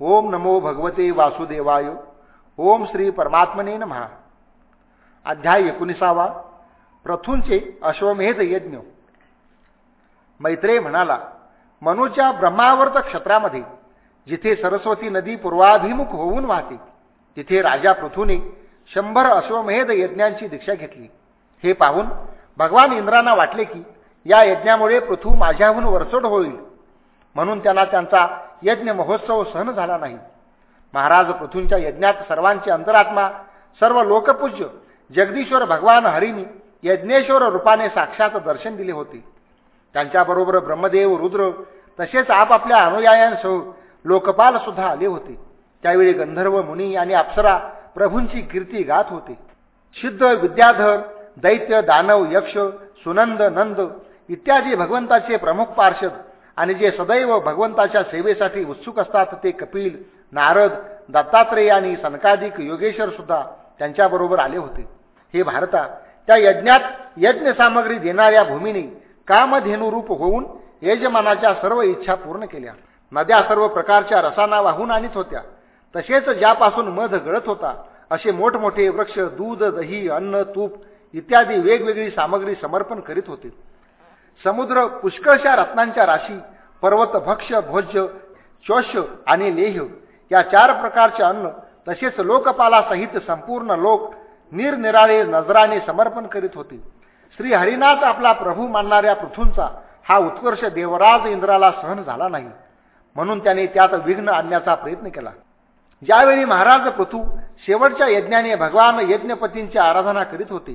ओम नमो भगवते वासुदेवाय. ओम श्री परमात्मने महा अध्याय एकोणीसावा. प्रथूंचे अश्वमेध यज्ञ. मैत्रेय म्हणाला मनूच्या ब्रह्मावर्त क्षेत्रामध्ये जिथे सरस्वती नदी पूर्वाभिमुख होऊन वाहते तिथे राजा पृथूने शंभर अश्वमेध यज्ञांची दीक्षा घेतली. हे पाहून भगवान इंद्रांना वाटले की या यज्ञामुळे पृथू माझ्याहून वरचढ होईल. म्हणून त्यांना त्यांचा यज्ञ महोत्सव सहन झाला नाही. महाराज पृथूंच्या यज्ञात सर्वांचे अंतरात्मा सर्व लोकपूज्य जगदीश्वर भगवान हरिनी यज्ञेश्वर रूपाने साक्षात दर्शन दिले होते. त्यांच्याबरोबर ब्रह्मदेव रुद्र तसेच आपापल्या अनुयायांसह लोकपाल सुद्धा आले होते. त्यावेळी गंधर्व मुनी आणि अप्सरा प्रभूंची कीर्ती गात होते. सिद्ध विद्याधर दैत्य दानव यक्ष सुनंद नंद इत्यादी भगवंताचे प्रमुख पार्षद आणि जे सदैव भगवंताच्या सेवेसाठी उत्सुक असतात ते कपिल नारद दत्तात्रेय आणि सनकाधिक योगेश्वर सुद्धा त्यांच्याबरोबर आले होते. हे भारता त्या यज्ञात यज्ञ सामग्री देणाऱ्या भूमीने कामधेनुरूप होऊन यजमानाच्या सर्व इच्छा पूर्ण केल्या. नद्या सर्व प्रकारच्या रसाना वाहून आणत होत्या. तसेच ज्यापासून मध गळत होता असे मोठमोठे वृक्ष दूध दही अन्न तूप इत्यादी वेगवेगळी सामग्री समर्पण करीत होते. समुद्र पुष्कळशा रत्नांच्या राशी पर्वत भक्ष भोज्य चोष्य आणि लेह या चार प्रकारचे अन्न तसेच लोकपालासहित संपूर्ण लोक निरनिराळे नजराने समर्पण करीत होते. श्री हरिनाथ आपला प्रभू मानणाऱ्या पृथूंचा हा उत्कर्ष देवराज इंद्राला सहन झाला नाही. म्हणून त्याने त्यात विघ्न आणण्याचा प्रयत्न केला. ज्यावेळी महाराज पृथू शेवटच्या यज्ञाने भगवान यज्ञपतींची आराधना करीत होते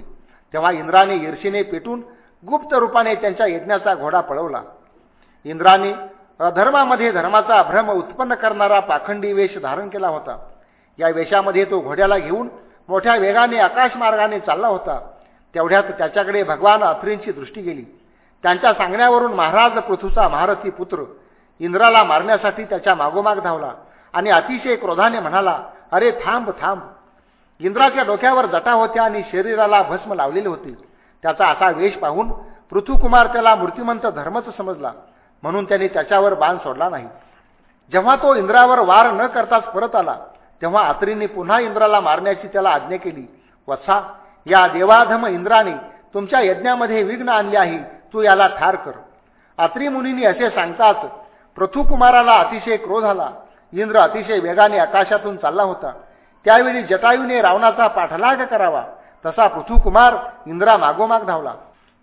तेव्हा इंद्राने ईर्षेने पेटून गुप्त रूपाने त्यांच्या यज्ञाचा घोडा पळवला. इंद्राने अधर्मामध्ये धर्माचा भ्रम उत्पन्न करणारा पाखंडी वेश धारण केला होता. या वेशामध्ये तो घोड्याला घेऊन मोठ्या वेगाने आकाशमार्गाने चालला होता. तेवढ्यात त्याच्याकडे भगवान अत्रींची दृष्टी गेली. त्यांच्या सांगण्यावरून महाराज पृथूचा महारथी पुत्र इंद्राला मारण्यासाठी त्याच्या मागोमाग धावला आणि अतिशय क्रोधाने म्हणाला अरे थांब थांब. इंद्राच्या डोक्यावर जटा होत्या आणि शरीराला भस्म लावलेले होते. त्याचा असा वेश पाहून पृथुकुमार त्याला मूर्तिमंत धर्मच समजला. म्हणून त्याने त्याच्यावर बाण सोडला नाही. जेव्हा तो इंद्रावर वार न करताच परत आला तेव्हा आत्रींनी पुन्हा इंद्राला मारण्याची त्याला आज्ञा केली. वत्सा या देवाधम इंद्राने तुमच्या यज्ञामध्ये विघ्न आणले आहे तू याला ठार कर. आत्री मुनींनी असे सांगताच पृथुकुमाराला अतिशय क्रोध आला. इंद्र अतिशय वेगाने आकाशातून चालला होता. त्यावेळी जटायूने रावणाचा पाठलाग करावा. तसा पृथुकुमार इंद्रा मागोमाग धावला.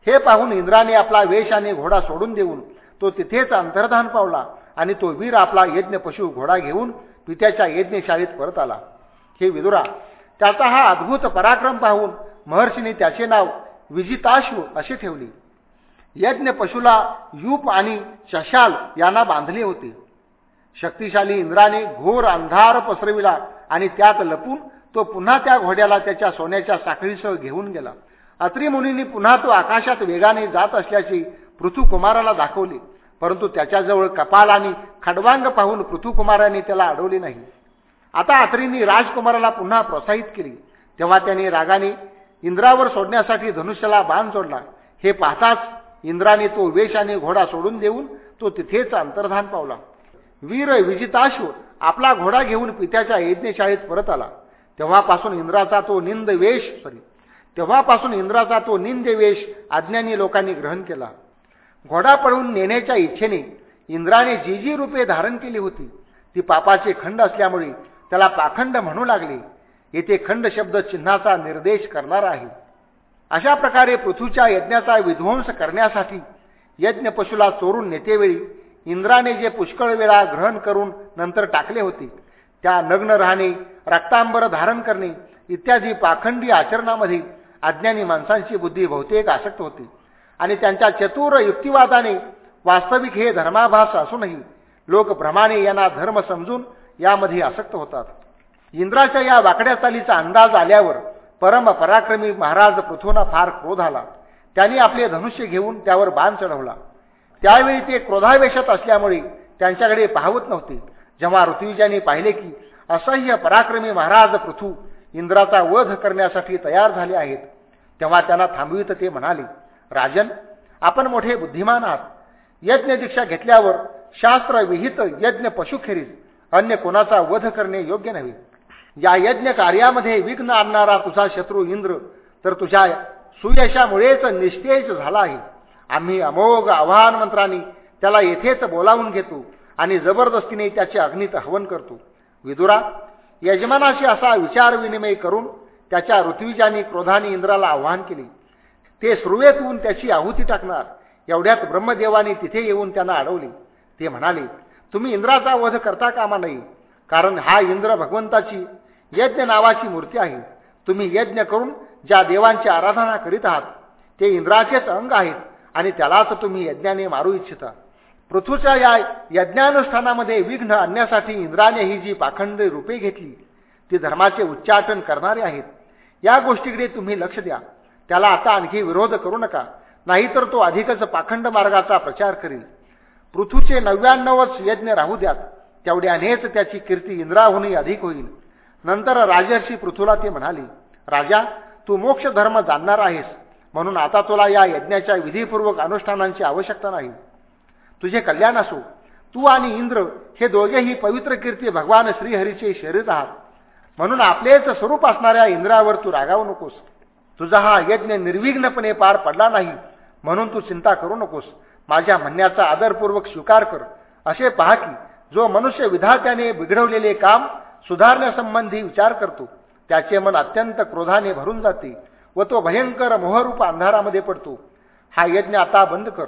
हे पाहून इंद्राने आपला वेश आणि घोडा सोडून देऊन तो तिथेच अंतर्धान पावला आणि तो वीर आपला यज्ञ पशु घोडा घेऊन पित्याच्या यज्ञशाळेत परत आला. हे विदुरा त्याचा हा अद्भुत पराक्रम पाहून महर्षीने त्याचे नाव विजिताश्व असे ठेवले. यज्ञ पशुला यूप आणि शशाल यांना बांधले होते. शक्तिशाली इंद्राने घोर अंधार पसरविला आणि त्यात लपून तो पुन्हा त्या घोड्याला त्याच्या सोन्याच्या साखळीसह घेऊन गेला. अत्री मुनींनी पुन्हा तो आकाशात वेगाने जात असल्याची पृथुकुमाराला दाखवली. परंतु त्याच्याजवळ कपाल आणि खडवांग पाहून पृथुकुमाराने त्याला अडवले नाही. आता अत्रींनी राजकुमाराला पुन्हा प्रोत्साहित केली. तेव्हा त्याने रागाने इंद्रावर सोडण्यासाठी धनुष्याला बाण सोडला हे पाहताच इंद्राने तो वेश आणि घोडा सोडून देऊन तो तिथेच अंतर्धान पावला. वीर विजिताश्व आपला घोडा घेऊन पित्याच्या यज्ञशाळेत परत आला. तेव्हापासून इंद्राचा तो निंद वेश सॉरी तेव्हापासून इंद्राचा तो निंद वेश अज्ञानी लोकांनी ग्रहण केला. घोडा पळून नेण्याच्या इच्छेने इंद्राने जी जी रूपे धारण केली होती ती पापाचे खंड असल्यामुळे त्याला पाखंड म्हणू लागले. येथे खंड शब्द चिन्हाचा निर्देश करणार आहे. अशा प्रकारे पृथ्वीच्या यज्ञाचा विध्वंस करण्यासाठी यज्ञ पशुला चोरून नेतेवेळी इंद्राने जे पुष्कळ वेळा ग्रहण करून नंतर टाकले होते त्या नग्न राहणे रक्तांबर धारण करणे इत्यादी पाखंडी आचरणामध्ये अज्ञानी माणसांची बुद्धी बहुतेक आसक्त होती. आणि त्यांच्या चतुर युक्तिवादाने वास्तविक हे धर्माभास असूनही लोक भ्रमाने यांना धर्म समजून यामध्ये आसक्त होतात. इंद्राच्या या वाकड्या चालीचा अंदाज आल्यावर परम पराक्रमी महाराज पृथ्वीना फार क्रोध आला. त्यांनी आपले धनुष्य घेऊन त्यावर बाण चढवला. त्यावेळी ते क्रोधावेशात असल्यामुळे त्यांच्याकडे पाहवत नव्हते. जेव्हा ऋत्विजांनी पाहिले की असह्य पराक्रमी महाराज पृथू इंद्राचा वध करण्यासाठी तयार झाले आहेत. तेव्हा त्यांना थांबवित ते म्हणाले राजन आपण मोठे बुद्धिमान आहात. यज्ञ दीक्षा घेतल्यावर शास्त्र विहित यज्ञ पशुखेरीज अन्य कोणाचा वध करणे योग्य नव्हे. या यज्ञ कार्यामध्ये विघ्न आणणारा तुझा शत्रू इंद्र तर तुझ्या सुयशामुळेच निश्चयच झाला आहे. आम्ही अमोघ आव्हान मंत्रांनी त्याला येथेच बोलावून घेतो आणि जबरदस्तीने त्याचे अग्नीत हवन करतो. विदुरा यजमानाशी असा विचार विनिमय करून त्याच्या ऋत्विजानी क्रोधाने इंद्राला आव्हान केले. ते सुरुवेत होऊन त्याची आहुती टाकणार. एवढ्यात ब्रह्मदेवाने तिथे येऊन त्यांना अडवले. ते म्हणाले तुम्ही इंद्राचा वध करता कामा नाही कारण हा इंद्र भगवंताची यज्ञ नावाची मूर्ती आहे. तुम्ही यज्ञ करून ज्या देवांची आराधना करीत आहात ते इंद्राचेच अंग आहेत आणि त्यालाच तुम्ही यज्ञाने मारू इच्छिता. पृथ्वीच्या या यज्ञानुष्ठानामध्ये विघ्न आणण्यासाठी इंद्राने ही जी पाखंड रूपे घेतली ती धर्माचे उच्चाटन करणारे आहेत. या गोष्टीकडे तुम्ही लक्ष द्या. त्याला आता आणखी विरोध करू नका. नाहीतर तो अधिकच पाखंड मार्गाचा प्रचार करील. पृथ्वीचे नव्याण्णवच यज्ञ राहू द्यात. तेवढ्यानेच त्याची कीर्ती इंद्राहूनही अधिक होईल. नंतर राजर्षी पृथ्वीला ते म्हणाले राजा तू मोक्ष धर्म जाणणार आहेस. म्हणून आता तुला या यज्ञाच्या विधीपूर्वक अनुष्ठानांची आवश्यकता नाही. तुझे कल्याण असो. तू आणि इंद्र हे दोघेही पवित्र कीर्ती भगवान श्रीहरीचे शरीर आहात. म्हणून आपलेच स्वरूप असणाऱ्या इंद्रावर तू रागावू नकोस. तुझा हा यज्ञ निर्विघ्नपणे पार पडला नाही म्हणून तू चिंता करू नकोस. माझ्या म्हणण्याचा आदरपूर्वक स्वीकार कर. असे पहा की जो मनुष्य विधात्याने बिघडवलेले काम सुधारण्यासंबंधी विचार करतो त्याचे मन अत्यंत क्रोधाने भरून जाते व तो भयंकर मोहरूप अंधारामध्ये पडतो. हा यज्ञ आता बंद कर.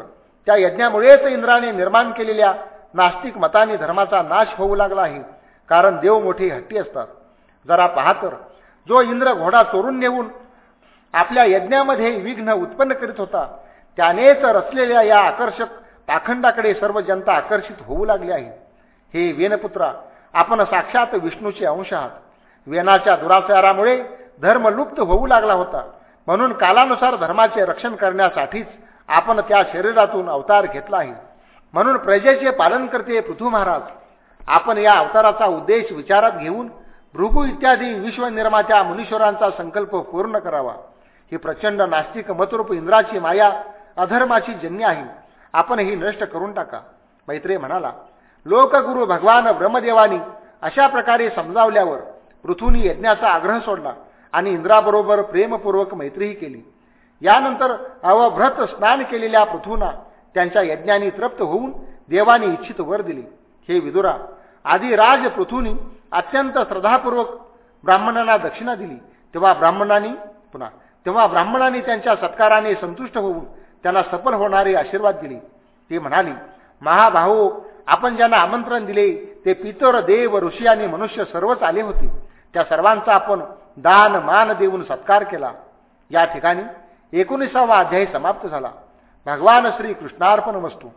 त्या यज्ञामुळेच इंद्राने निर्माण केलेल्या नास्तिक मताने धर्माचा नाश होऊ लागला आहे. कारण देव मोठे हट्टी असतात. जरा पहा तर जो इंद्र घोडा चोरून नेऊन आपल्या यज्ञामध्ये विघ्न उत्पन्न करीत होता त्यानेच रचलेल्या या आकर्षक पाखंडाकडे सर्व जनता आकर्षित होऊ लागली आहे. हे वेनपुत्रा आपण साक्षात विष्णूचे अंश आहात. वेनाच्या दुराचारामुळे धर्म लुप्त होऊ लागला होता. म्हणून कालानुसार धर्माचे रक्षण करण्यासाठीच आपण त्या शरीरातून अवतार घेतला आहे. म्हणून प्रजेचे पालन करते पृथ्वी महाराज. आपण या अवताराचा उद्देश विचारात घेऊन भृगू इत्यादी विश्वनिर्मात्या मुनीश्वरांचा संकल्प पूर्ण करावा. ही प्रचंड नास्तिक मतरूप इंद्राची माया अधर्माची जन्य आहे. आपण ही नष्ट करून टाका. मैत्रे म्हणाला लोकगुरु भगवान ब्रह्मदेवानी अशा प्रकारे समजावल्यावर पृथ्वीनी यज्ञाचा आग्रह सोडला आणि इंद्राबरोबर प्रेमपूर्वक मैत्रीही केली. यानंतर अवभ्रत स्नान केलेल्या पृथूना त्यांच्या यज्ञानी तृप्त होऊन देवाने इच्छित वर दिले. हे विदुरा आधी राज पृथूनी अत्यंत श्रद्धापूर्वक ब्राह्मणांना दक्षिणा दिली. तेव्हा ब्राह्मणांनी पुन्हा तेव्हा ब्राह्मणांनी त्यांच्या सत्काराने संतुष्ट होऊन त्यांना सफल होणारे आशीर्वाद दिले. ते म्हणाली महाभाऊ आपण ज्यांना आमंत्रण दिले ते पितर देव ऋषी आणि मनुष्य सर्वच आले होते. त्या सर्वांचा आपण दान मान देऊन सत्कार केला. या ठिकाणी एकोणीसावा अध्याय समाप्त झाला. भगवान श्री कृष्णार्पण वस्तू